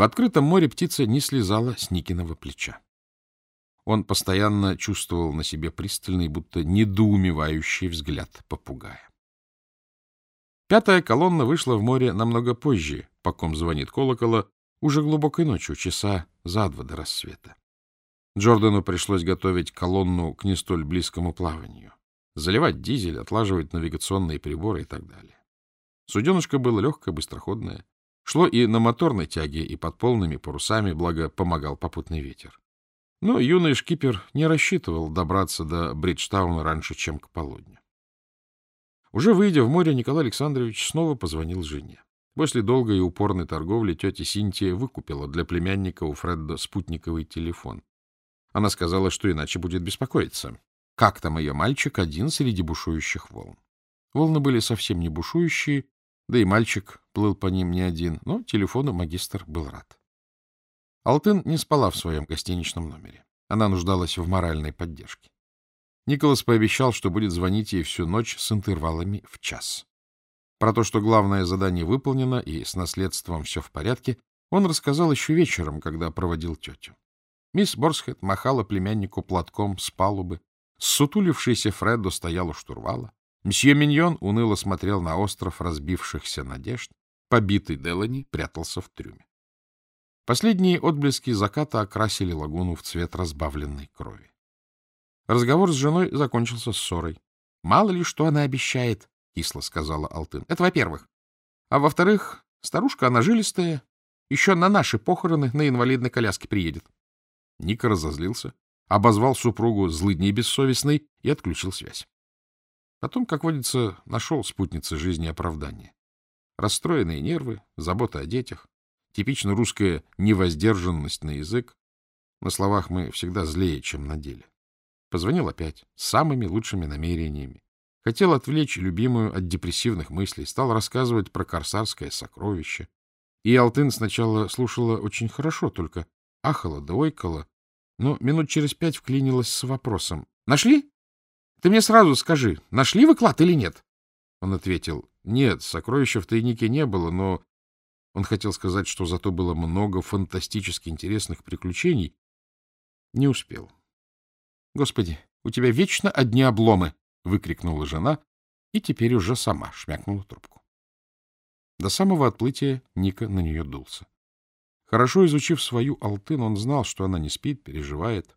В открытом море птица не слезала с Никиного плеча. Он постоянно чувствовал на себе пристальный, будто недоумевающий взгляд попугая. Пятая колонна вышла в море намного позже, по ком звонит колокола, уже глубокой ночью, часа за два до рассвета. Джордану пришлось готовить колонну к не столь близкому плаванию, заливать дизель, отлаживать навигационные приборы и так далее. Суденышко было легкое, быстроходное. Шло и на моторной тяге, и под полными парусами, благо помогал попутный ветер. Но юный шкипер не рассчитывал добраться до Бриджтауна раньше, чем к полудню. Уже выйдя в море, Николай Александрович снова позвонил жене. После долгой и упорной торговли тетя Синтия выкупила для племянника у Фредда спутниковый телефон. Она сказала, что иначе будет беспокоиться. Как там ее мальчик один среди бушующих волн? Волны были совсем не бушующие, да и мальчик плыл по ним не один, но телефону магистр был рад. Алтын не спала в своем гостиничном номере. Она нуждалась в моральной поддержке. Николас пообещал, что будет звонить ей всю ночь с интервалами в час. Про то, что главное задание выполнено и с наследством все в порядке, он рассказал еще вечером, когда проводил тетю. Мисс Борсхед махала племяннику платком с палубы. Сутулившийся Фреддо стоял у штурвала. Мсье Миньон уныло смотрел на остров разбившихся надежд. Побитый Делани прятался в трюме. Последние отблески заката окрасили лагуну в цвет разбавленной крови. Разговор с женой закончился ссорой. — Мало ли, что она обещает, — кисло сказала Алтын. — Это во-первых. А во-вторых, старушка она жилистая, еще на наши похороны на инвалидной коляске приедет. Ника разозлился, обозвал супругу злыдней бессовестной и отключил связь. Потом, как водится, нашел спутницы жизни оправдание. Расстроенные нервы, забота о детях, Типично русская невоздержанность на язык. На словах мы всегда злее, чем на деле. Позвонил опять, с самыми лучшими намерениями. Хотел отвлечь любимую от депрессивных мыслей, стал рассказывать про корсарское сокровище. И Алтын сначала слушала очень хорошо, только ахала да ойкала, но минут через пять вклинилась с вопросом. — Нашли? Ты мне сразу скажи, нашли вы клад или нет? Он ответил. — Нет, сокровища в тайнике не было, но он хотел сказать, что зато было много фантастически интересных приключений. Не успел. — Господи, у тебя вечно одни обломы! — выкрикнула жена и теперь уже сама шмякнула трубку. До самого отплытия Ника на нее дулся. Хорошо изучив свою алтын, он знал, что она не спит, переживает.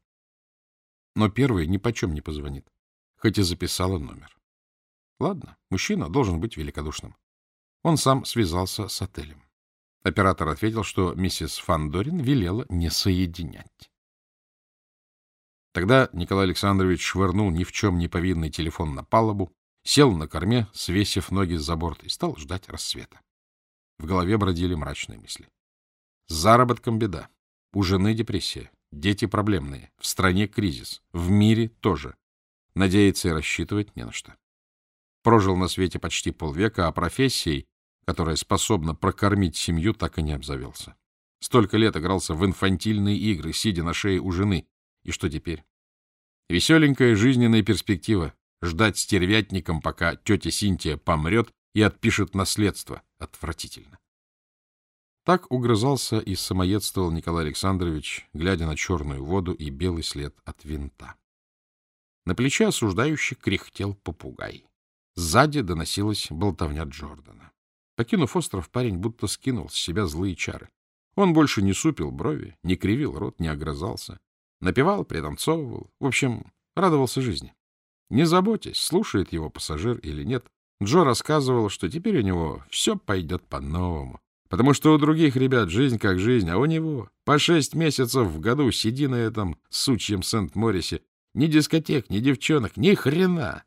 Но первый ни почем не позвонит, хоть и записала номер. Ладно, мужчина должен быть великодушным. Он сам связался с отелем. Оператор ответил, что миссис Фандорин велела не соединять. Тогда Николай Александрович швырнул ни в чем не повинный телефон на палубу, сел на корме, свесив ноги за борт, и стал ждать рассвета. В голове бродили мрачные мысли. С заработком беда. У жены депрессия. Дети проблемные. В стране кризис. В мире тоже. Надеяться и рассчитывать не на что. Прожил на свете почти полвека, а профессией которая способна прокормить семью, так и не обзавелся. Столько лет игрался в инфантильные игры, сидя на шее у жены. И что теперь? Веселенькая жизненная перспектива — ждать стервятником, пока тетя Синтия помрет и отпишет наследство. Отвратительно. Так угрызался и самоедствовал Николай Александрович, глядя на черную воду и белый след от винта. На плече осуждающий кряхтел попугай. Сзади доносилась болтовня Джордана. Покинув остров, парень будто скинул с себя злые чары. Он больше не супил брови, не кривил рот, не огрызался. Напевал, пританцовывал. В общем, радовался жизни. Не заботьтесь, слушает его пассажир или нет. Джо рассказывал, что теперь у него все пойдет по-новому. Потому что у других ребят жизнь как жизнь, а у него по шесть месяцев в году сиди на этом сучьем Сент-Морисе. Ни дискотек, ни девчонок, ни хрена.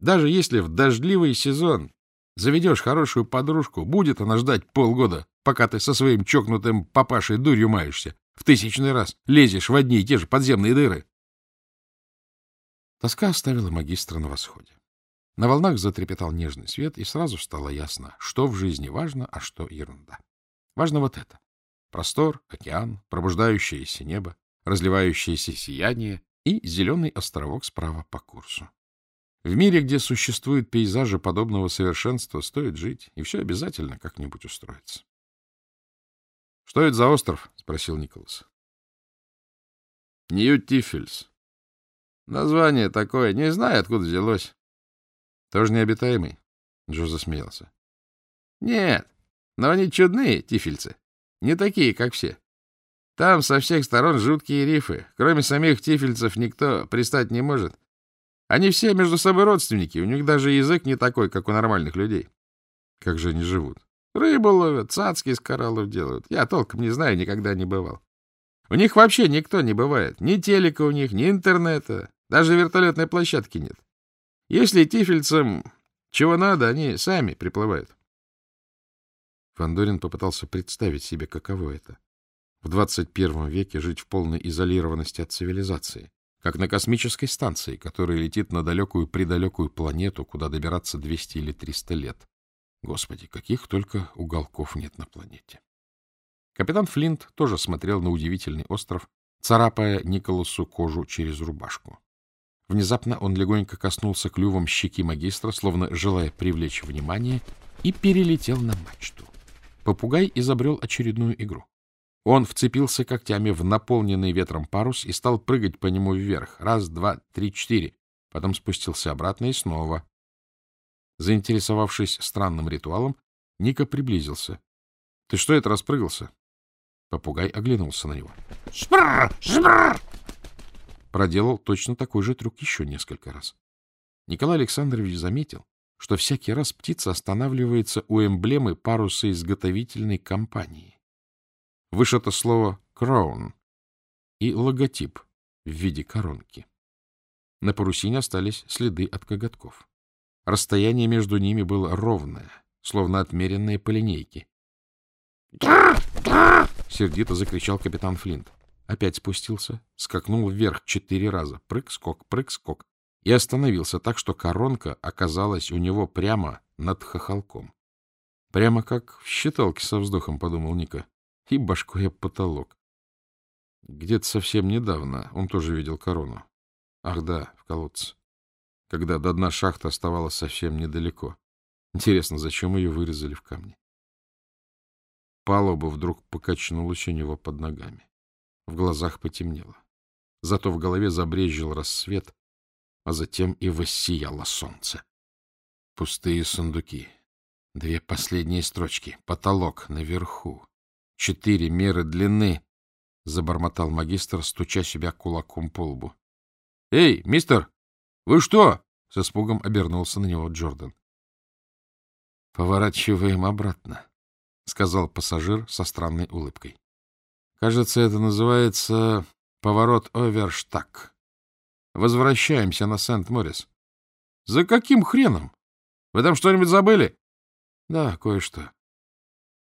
Даже если в дождливый сезон Заведешь хорошую подружку, будет она ждать полгода, пока ты со своим чокнутым папашей дурью маешься. В тысячный раз лезешь в одни и те же подземные дыры. Тоска оставила магистра на восходе. На волнах затрепетал нежный свет, и сразу стало ясно, что в жизни важно, а что ерунда. Важно вот это. Простор, океан, пробуждающееся небо, разливающееся сияние и зеленый островок справа по курсу. В мире, где существуют пейзажи подобного совершенства, стоит жить, и все обязательно как-нибудь устроится. Что это за остров? — спросил Николас. — Нью-Тифельс. Название такое. Не знаю, откуда взялось. — Тоже необитаемый? — Джо засмеялся. — Нет, но они чудные, тифельцы. Не такие, как все. Там со всех сторон жуткие рифы. Кроме самих тифельцев никто пристать не может. Они все между собой родственники. У них даже язык не такой, как у нормальных людей. Как же они живут? Рыбу ловят, цацки из кораллов делают. Я толком не знаю, никогда не бывал. У них вообще никто не бывает. Ни телека у них, ни интернета. Даже вертолетной площадки нет. Если тифельцам чего надо, они сами приплывают. Фандорин попытался представить себе, каково это в 21 веке жить в полной изолированности от цивилизации, как на космической станции, которая летит на далекую-предалекую планету, куда добираться 200 или 300 лет. Господи, каких только уголков нет на планете. Капитан Флинт тоже смотрел на удивительный остров, царапая Николасу кожу через рубашку. Внезапно он легонько коснулся клювом щеки магистра, словно желая привлечь внимание, и перелетел на мачту. Попугай изобрел очередную игру. Он вцепился когтями в наполненный ветром парус и стал прыгать по нему вверх. Раз, два, три, четыре. Потом спустился обратно и снова. Заинтересовавшись странным ритуалом, Ника приблизился. — Ты что это распрыгался? Попугай оглянулся на него. «Шпррр! Шпррр!» Проделал точно такой же трюк еще несколько раз. Николай Александрович заметил, что всякий раз птица останавливается у эмблемы паруса изготовительной компании вышито слово «crown» и логотип в виде коронки. На парусине остались следы от коготков. Расстояние между ними было ровное, словно отмеренное по линейке. «Да! Да!» — сердито закричал капитан Флинт. Опять спустился, скакнул вверх четыре раза. Прыг-скок, прыг-скок. И остановился так, что коронка оказалась у него прямо над хохолком. Прямо как в считалке со вздохом, подумал Ника и башкой об потолок. Где-то совсем недавно он тоже видел корону. Ах да, в колодце. Когда до дна шахты оставалось совсем недалеко. Интересно, зачем ее вырезали в камне? Палуба вдруг покачнулась у него под ногами. В глазах потемнело. Зато в голове забрезжил рассвет, а затем и воссияло солнце. Пустые сундуки. Две последние строчки. Потолок наверху четыре меры длины, — забормотал магистр, стуча себя кулаком по лбу. — Эй, мистер, вы что? — с испугом обернулся на него Джордан. — Поворачиваем обратно, — сказал пассажир со странной улыбкой. — Кажется, это называется поворот оверштаг. Возвращаемся на Сент-Морис. — За каким хреном? Вы там что-нибудь забыли? — Да, кое-что.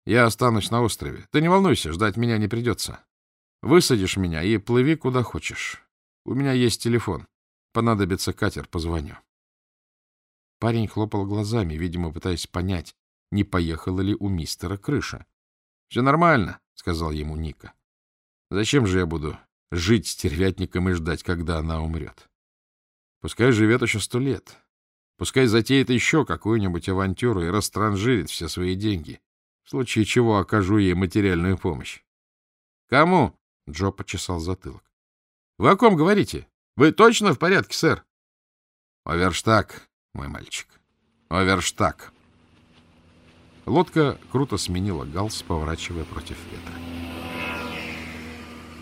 Я останусь на острове. Ты не волнуйся, ждать меня не придется. Высадишь меня и плыви куда хочешь. У меня есть телефон. Понадобится катер, позвоню. Парень хлопал глазами, видимо, пытаясь понять, не поехала ли у мистера крыша. — Все нормально, — сказал ему Ника. — Зачем же я буду жить стервятником и ждать, когда она умрет? Пускай живет еще сто лет. Пускай затеет еще какую-нибудь авантюру и растранжирит все свои деньги в случае чего окажу ей материальную помощь. — Кому? — Джо почесал затылок. — Вы о ком говорите? Вы точно в порядке, сэр? — Оверштаг, мой мальчик. Оверштаг. Лодка круто сменила галс, поворачивая против ветра.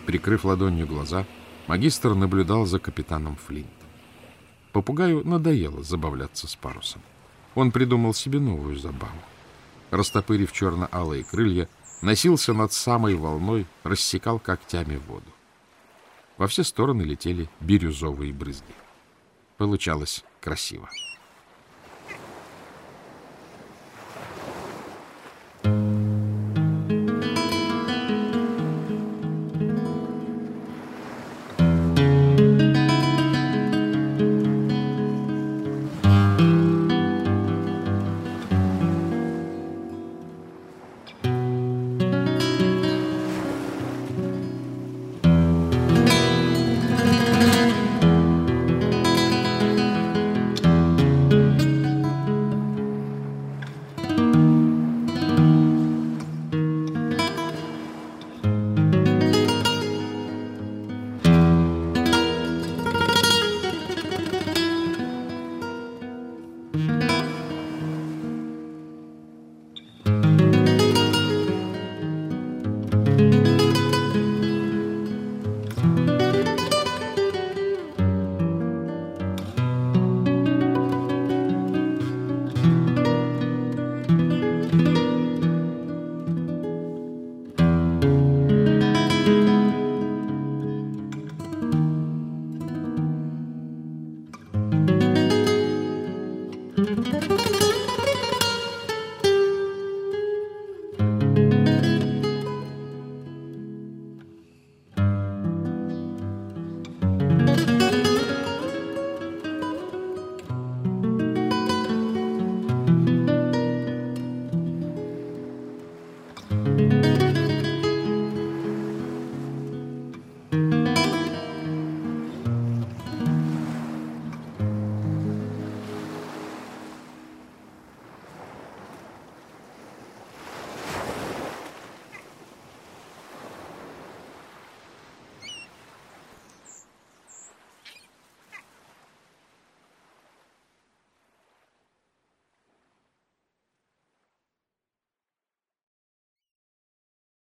Прикрыв ладонью глаза, магистр наблюдал за капитаном Флинтом. Попугаю надоело забавляться с парусом. Он придумал себе новую забаву растопырив черно-алые крылья, носился над самой волной, рассекал когтями воду. Во все стороны летели бирюзовые брызги. Получалось красиво.